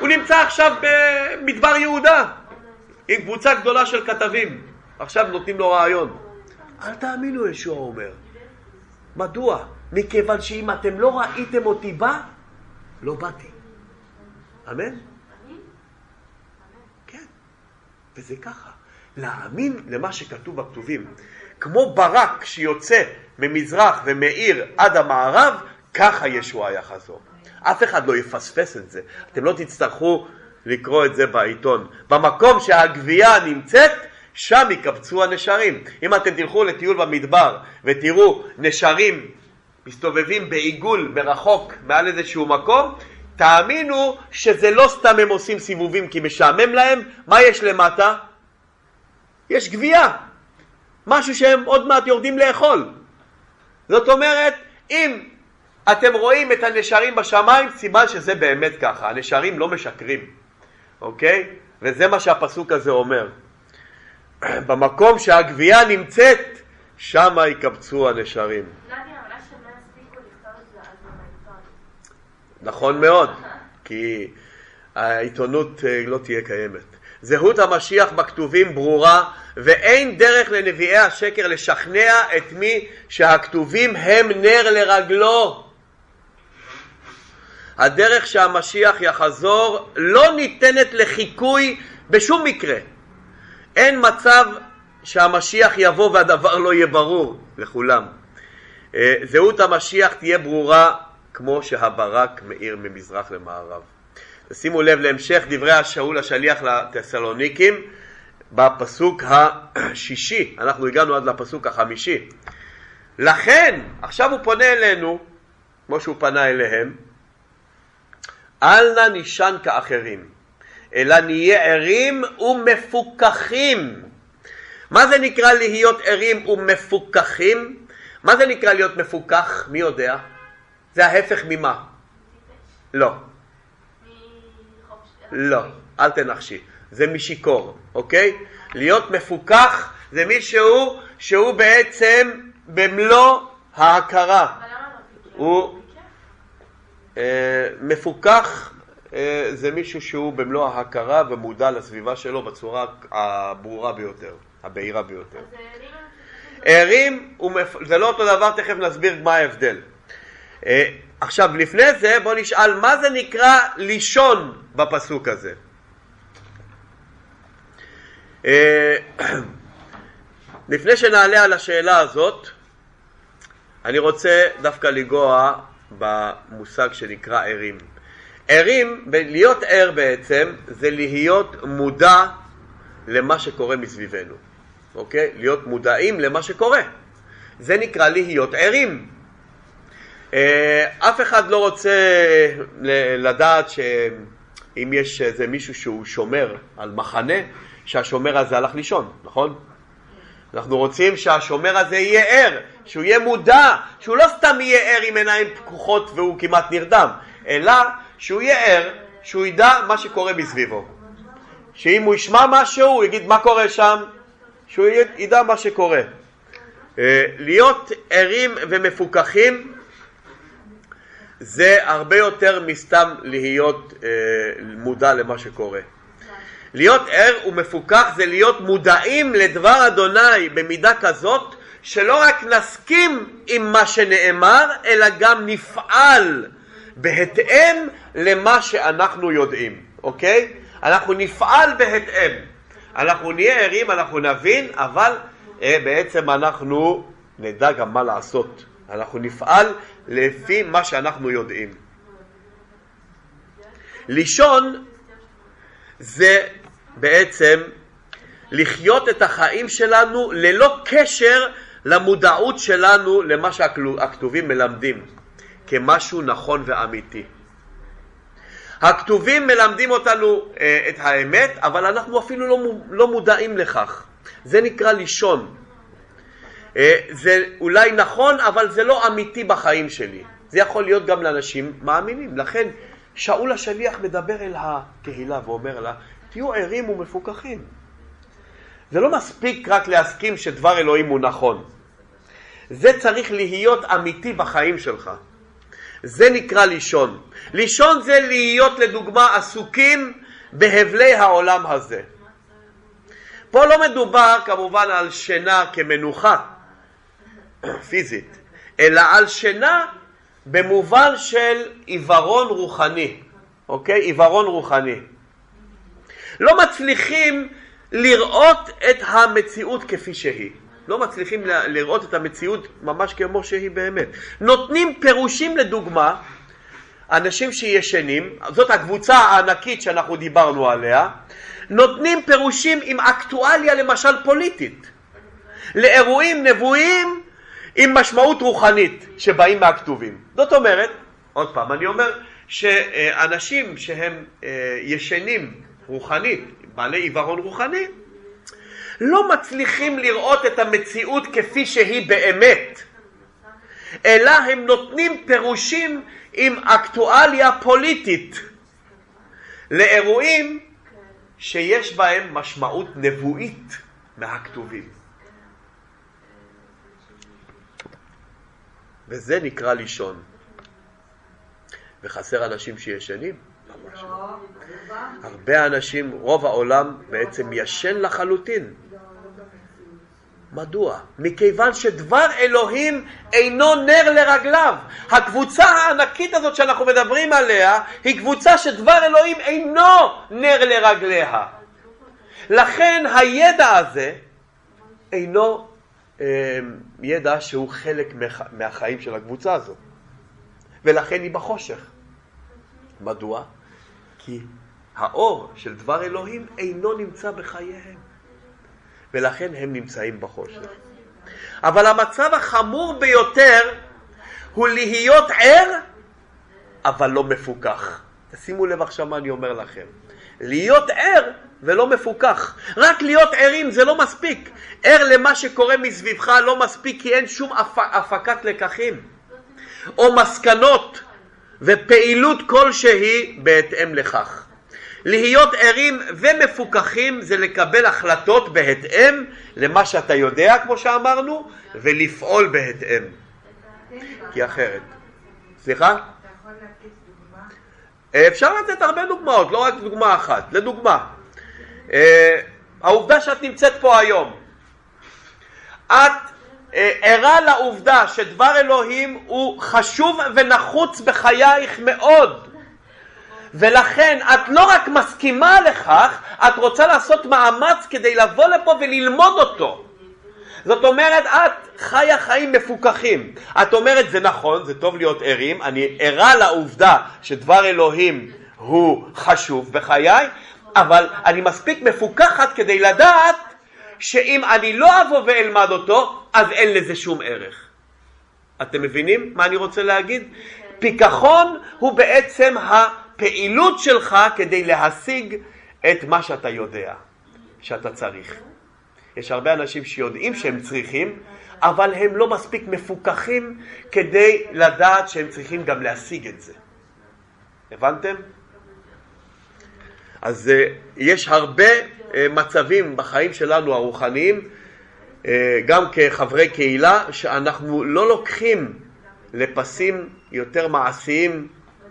הוא נמצא עכשיו במדבר יהודה עם קבוצה גדולה של כתבים. עכשיו נותנים לו רעיון. אל תאמינו, ישוע אומר. מדוע? מכיוון שאם אתם לא ראיתם אותי בא, לא באתי. אמן? כן. וזה ככה. להאמין למה שכתוב בכתובים. כמו ברק שיוצא ממזרח ומאיר עד המערב, ככה ישוע יחזור. אף אחד לא יפספס את זה. אתם לא תצטרכו לקרוא את זה בעיתון. במקום שהגבייה נמצאת, שם יקבצו הנשרים. אם אתם תלכו לטיול במדבר ותראו נשרים מסתובבים בעיגול מרחוק מעל איזשהו מקום, תאמינו שזה לא סתם הם עושים סיבובים כי משעמם להם, מה יש למטה? יש גבייה, משהו שהם עוד מעט יורדים לאכול. זאת אומרת, אם אתם רואים את הנשרים בשמיים, סימן שזה באמת ככה, הנשרים לא משקרים, אוקיי? וזה מה שהפסוק הזה אומר. (clears throat) במקום שהגבייה נמצאת, שמה יקבצו הנשרים. נכון מאוד, כי העיתונות אה, לא תהיה קיימת. זהות המשיח בכתובים ברורה, ואין דרך לנביאי השקר לשכנע את מי שהכתובים הם נר לרגלו. הדרך שהמשיח יחזור לא ניתנת לחיקוי בשום מקרה. אין מצב שהמשיח יבוא והדבר לא יהיה ברור לכולם. אה, זהות המשיח תהיה ברורה כמו שהברק מאיר ממזרח למערב. שימו לב להמשך דברי השאול השליח לטסלוניקים בפסוק השישי, אנחנו הגענו עד לפסוק החמישי. לכן, עכשיו הוא פונה אלינו, כמו שהוא פנה אליהם, אל נא נישן כאחרים, אלא נהיה ערים ומפוקחים. מה זה נקרא להיות ערים ומפוקחים? מה זה נקרא להיות מפוקח? מי יודע? זה ההפך ממה? לא. לא, אל תנחשי. זה משיכור, אוקיי? להיות מפוקח זה מישהו שהוא בעצם במלוא ההכרה. הוא אה, מפוקח, אה, זה מישהו שהוא במלוא ההכרה ומודע לסביבה שלו בצורה הברורה ביותר, הבהירה ביותר. ערים, זה לא אותו דבר, תכף נסביר מה ההבדל. אה, עכשיו, לפני זה בוא נשאל מה זה נקרא לישון בפסוק הזה. אה, (clears throat) לפני שנעלה על השאלה הזאת, אני רוצה דווקא לנגוע במושג שנקרא ערים. ערים, להיות ער בעצם, זה להיות מודע למה שקורה מסביבנו, אוקיי? להיות מודעים למה שקורה. זה נקרא להיות ערים. אה, אף אחד לא רוצה לדעת שאם יש איזה מישהו שהוא שומר על מחנה, שהשומר הזה הלך לישון, נכון? אנחנו רוצים שהשומר הזה יהיה ער, שהוא יהיה מודע, שהוא לא סתם יהיה ער עם עיניים פקוחות והוא כמעט נרדם, אלא שהוא יהיה ער, שהוא ידע מה שקורה מסביבו. שאם הוא ישמע משהו, הוא יגיד מה קורה שם, שהוא ידע מה שקורה. אה, להיות ערים ומפוקחים זה הרבה יותר מסתם להיות אה, מודע למה שקורה. להיות ער ומפוקח זה להיות מודעים לדבר אדוני במידה כזאת שלא רק נסכים עם מה שנאמר, אלא גם נפעל בהתאם למה שאנחנו יודעים, אוקיי? אנחנו נפעל בהתאם. אנחנו נהיה ערים, אנחנו נבין, אבל אה, בעצם אנחנו נדע גם מה לעשות. אנחנו נפעל לפי מה שאנחנו יודעים. לישון זה בעצם לחיות את החיים שלנו ללא קשר למודעות שלנו למה שהכתובים מלמדים כמשהו נכון ואמיתי. הכתובים מלמדים אותנו אה, את האמת, אבל אנחנו אפילו לא, לא מודעים לכך. זה נקרא לישון. אה, זה אולי נכון, אבל זה לא אמיתי בחיים שלי. זה יכול להיות גם לאנשים מאמינים. לכן שאול השליח מדבר אל הקהילה ואומר לה, תהיו ערים ומפוקחים. זה לא מספיק רק להסכים שדבר אלוהים הוא נכון. זה צריך להיות אמיתי בחיים שלך. זה נקרא לישון. לישון זה להיות לדוגמה עסוקים בהבלי העולם הזה. פה לא מדובר כמובן על שינה כמנוחה פיזית, אלא על שינה במובן של עיוורון רוחני, אוקיי? עיוורון רוחני. לא מצליחים לראות את המציאות כפי שהיא. לא מצליחים לראות את המציאות ממש כמו שהיא באמת. נותנים פירושים לדוגמה, אנשים שישנים, זאת הקבוצה הענקית שאנחנו דיברנו עליה, נותנים פירושים עם אקטואליה למשל פוליטית, לאירועים נבואיים עם משמעות רוחנית שבאים מהכתובים. זאת אומרת, עוד פעם, אני אומר שאנשים שהם אה, ישנים רוחנית, בעלי עיוורון רוחני, לא מצליחים לראות את המציאות כפי שהיא באמת, אלא הם נותנים פירושים עם אקטואליה פוליטית לאירועים שיש בהם משמעות נבואית מהכתובים. וזה נקרא לישון. וחסר אנשים שישנים? הרבה אנשים, רוב העולם בעצם ישן לחלוטין. מדוע? מכיוון שדבר אלוהים אינו נר לרגליו. הקבוצה הענקית הזאת שאנחנו מדברים עליה היא קבוצה שדבר אלוהים אינו נר לרגליה. לכן הידע הזה אינו אה, ידע שהוא חלק מהחיים של הקבוצה הזאת. ולכן היא בחושך. מדוע? כי האור של דבר אלוהים אינו נמצא בחייהם. ולכן הם נמצאים בחושך. אבל המצב החמור ביותר הוא להיות ער, אבל לא מפוקח. תשימו לב עכשיו מה אני אומר לכם. להיות ער ולא מפוקח. רק להיות ערים זה לא מספיק. ער למה שקורה מסביבך לא מספיק כי אין שום הפ... הפקת לקחים או מסקנות ופעילות כלשהי בהתאם לכך. להיות ערים ומפוקחים זה לקבל החלטות בהתאם למה שאתה יודע, כמו שאמרנו, ולפעול בהתאם. כי אחרת. סליחה? אפשר לתת הרבה דוגמאות, לא רק דוגמה אחת. לדוגמה, אה, העובדה שאת נמצאת פה היום, את ערה לעובדה שדבר אלוהים הוא חשוב ונחוץ בחייך מאוד ולכן את לא רק מסכימה לכך, את רוצה לעשות מאמץ כדי לבוא לפה וללמוד אותו. זאת אומרת, את חיה חיים מפוקחים. את אומרת, זה נכון, זה טוב להיות ערים, אני ערה לעובדה שדבר אלוהים הוא חשוב בחיי, אבל אני מספיק מפוקחת כדי לדעת שאם אני לא אבוא ואלמד אותו, אז אין לזה שום ערך. אתם מבינים מה אני רוצה להגיד? פיכחון הוא בעצם הפעילות שלך כדי להשיג את מה שאתה יודע שאתה צריך. יש הרבה אנשים שיודעים שהם צריכים, אבל הם לא מספיק מפוקחים כדי לדעת שהם צריכים גם להשיג את זה. הבנתם? אז uh, יש הרבה מצבים בחיים שלנו הרוחניים, uh, גם כחברי קהילה, שאנחנו לא לוקחים לפסים יותר מעשיים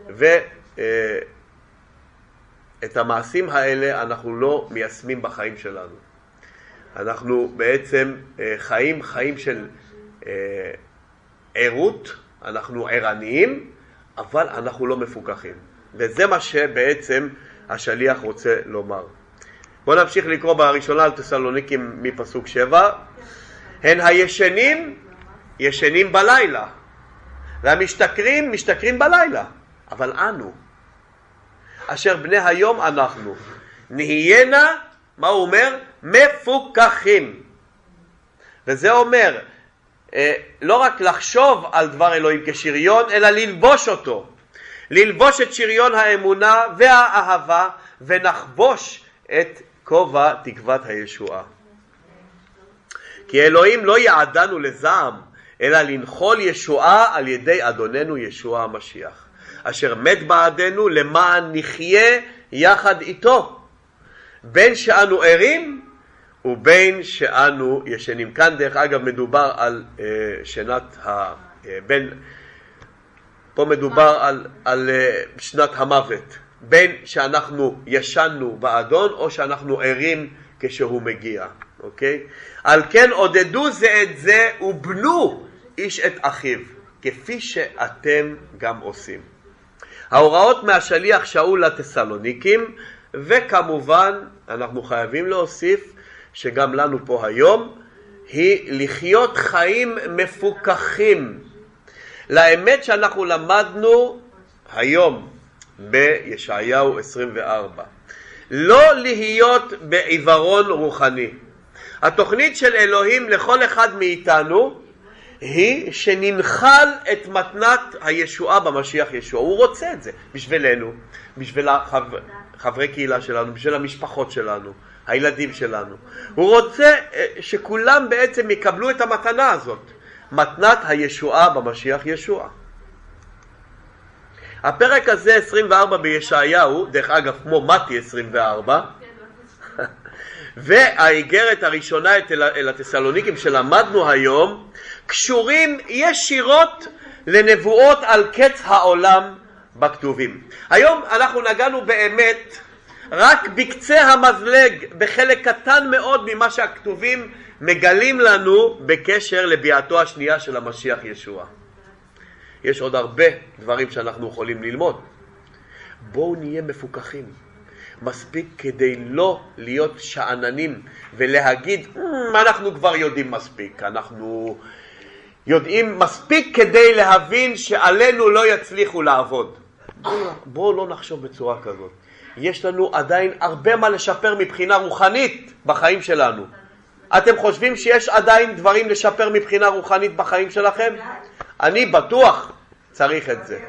ואת המעשים האלה אנחנו לא מיישמים בחיים שלנו. אנחנו בעצם חיים חיים של ערות, אנחנו ערניים, אבל אנחנו לא מפוקחים. וזה מה שבעצם השליח רוצה לומר. בואו נמשיך לקרוא בראשונה על תסלוניקים מפסוק שבע. הן הישנים, ישנים בלילה, והמשתכרים, משתכרים בלילה, אבל אנו, אשר בני היום אנחנו, נהיינה, מה הוא אומר? מפוקחים. וזה אומר, אה, לא רק לחשוב על דבר אלוהים כשריון, אלא ללבוש אותו. ללבוש את שריון האמונה והאהבה ונחבוש את כובע תקוות הישועה. כי אלוהים לא יעדנו לזעם, אלא לנחול ישועה על ידי אדוננו ישוע המשיח, אשר מת בעדנו למען נחיה יחד איתו, בין שאנו ערים ובין שאנו ישנים. כאן דרך אגב מדובר על uh, שנת ה... Uh, בין פה מדובר על, על uh, שנת המוות, בין שאנחנו ישנו באדון או שאנחנו ערים כשהוא מגיע, אוקיי? על כן עודדו זה את זה ובנו איש את אחיו, כפי שאתם גם עושים. ההוראות מהשליח שאול לתסלוניקים, וכמובן אנחנו חייבים להוסיף שגם לנו פה היום, היא לחיות חיים מפוקחים לאמת שאנחנו למדנו היום בישעיהו 24. לא להיות בעיוורון רוחני. התוכנית של אלוהים לכל אחד מאיתנו היא שננחל את מתנת הישועה במשיח ישוע. הוא רוצה את זה בשבילנו, בשביל החבר, חברי קהילה שלנו, בשביל המשפחות שלנו, הילדים שלנו. הוא רוצה אה, שכולם בעצם יקבלו את המתנה הזאת. מתנת הישועה במשיח ישוע. הפרק הזה, 24 בישעיהו, דרך אגב, כמו מתי 24, (laughs) והאיגרת הראשונה אל התסלוניקים שלמדנו היום, קשורים ישירות לנבואות על קץ העולם בכתובים. היום אנחנו נגענו באמת רק בקצה המזלג, בחלק קטן מאוד ממה שהכתובים מגלים לנו בקשר לביאתו השנייה של המשיח ישוע. יש עוד הרבה דברים שאנחנו יכולים ללמוד. בואו נהיה מפוקחים. מספיק כדי לא להיות שאננים ולהגיד, mm, אנחנו כבר יודעים מספיק, אנחנו יודעים מספיק כדי להבין שעלינו לא יצליחו לעבוד. בואו בוא לא נחשוב בצורה כזאת. יש לנו עדיין הרבה מה לשפר מבחינה רוחנית בחיים שלנו. אתם חושבים שיש עדיין דברים לשפר מבחינה רוחנית בחיים שלכם? אני בטוח צריך את זה.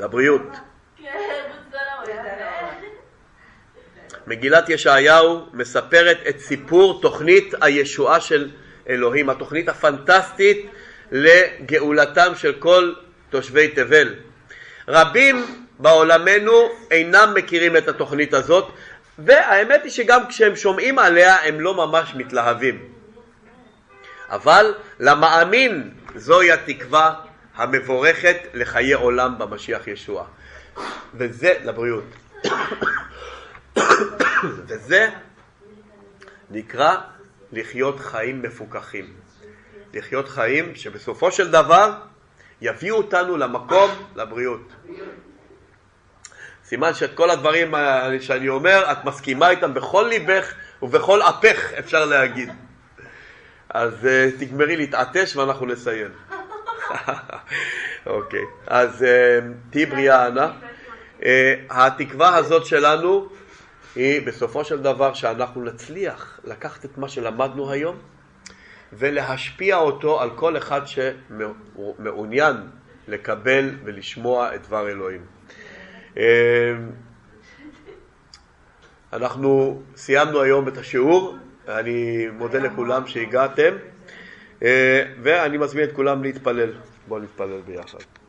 לבריאות. מגילת ישעיהו מספרת את סיפור תוכנית הישועה של אלוהים, התוכנית הפנטסטית לגאולתם של כל תושבי תבל. רבים בעולמנו אינם מכירים את התוכנית הזאת, והאמת היא שגם כשהם שומעים עליה הם לא ממש מתלהבים. אבל למאמין זוהי התקווה המבורכת לחיי עולם במשיח ישוע. וזה לבריאות. (coughs) וזה נקרא לחיות חיים מפוקחים. לחיות חיים שבסופו של דבר יביאו אותנו למקום, לבריאות. סימן שאת כל הדברים שאני אומר, את מסכימה איתם בכל ליבך ובכל אפך, אפשר להגיד. אז uh, תגמרי להתעטש ואנחנו נסיים. אוקיי, okay. אז uh, תהיי בריאה, אנה. Uh, התקווה הזאת שלנו היא בסופו של דבר שאנחנו נצליח לקחת את מה שלמדנו היום ולהשפיע אותו על כל אחד שמעוניין לקבל ולשמוע את דבר אלוהים. אנחנו סיימנו היום את השיעור, אני מודה לכולם שהגעתם אה, ואני מזמין את כולם להתפלל. בואו נתפלל ביחד.